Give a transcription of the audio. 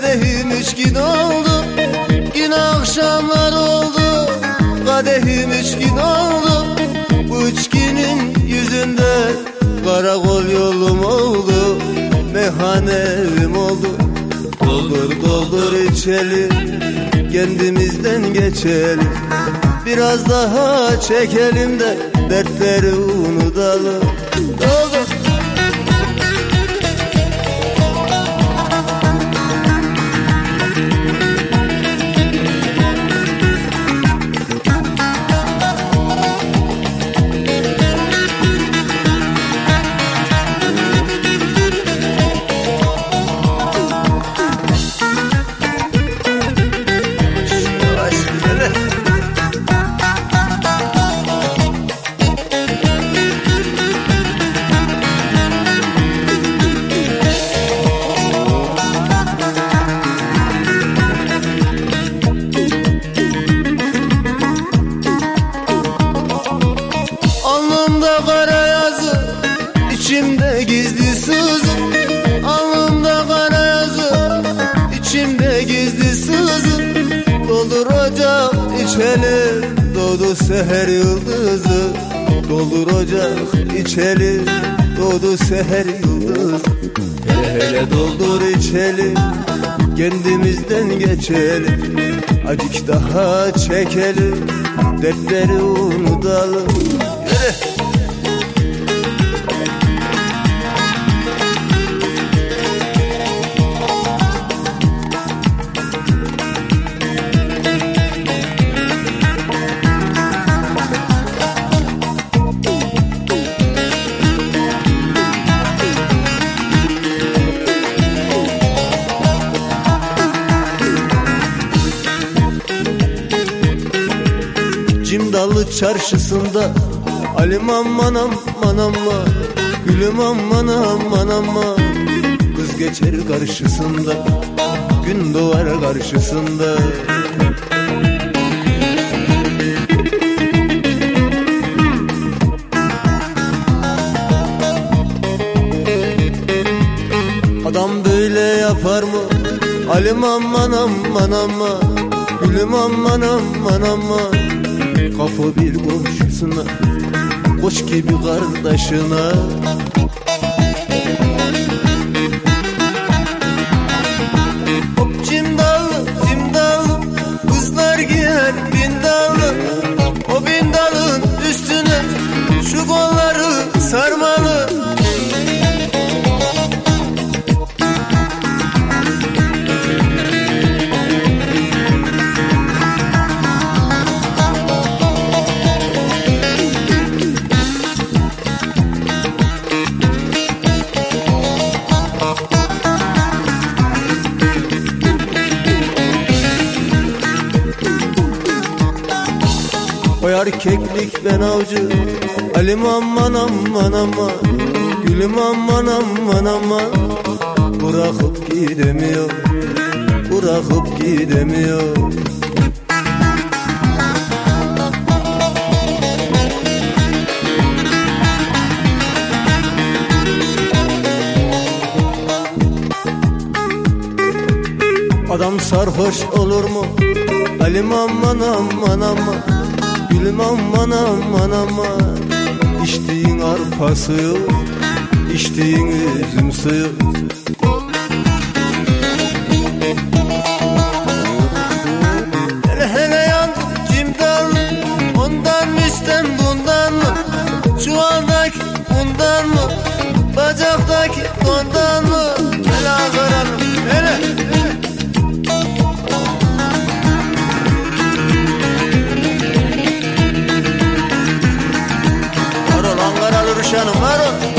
Kadehim üç gün oldu. Gün akşamlar oldu. Kadehim üç gün oldu. Bu üç günün yüzünde Karakol yolum oldu. Meyhane evim oldu. Doldur doldur içelim Kendimizden geçelim. Biraz daha çekelim de Dertleri unutalım. Doldur. Ocak içelim, doğdu seher yıldızı. Doldur ocak içelim, doğdu seher yıldızı. Hele hele doldur içelim, kendimizden geçelim. Acık daha çekelim, dertleri unutalım. Yürü. Cimdalı çarşısında Alim aman aman aman Gülüm aman aman aman Kız geçer karşısında Gün doğar karşısında. Adam böyle yapar mı? Alim aman aman aman Gülüm aman aman aman Kafa bir komşusuna Koç gibi kardeşine Koyar keklik ben avcı. Alim aman aman aman Gülüm aman aman aman Bırakıp gidemiyor Bırakıp gidemiyor. Adam sarhoş olur mu? Alim aman aman aman Gülüm aman aman aman. İçtiğin arpa suyu içtiğin üzüm suyu. Hele hele yandım cimdallı Ondan mı istem bundan mı? Çuvaldaki bundan mı? Bacaktaki ondan mı Luciano Maro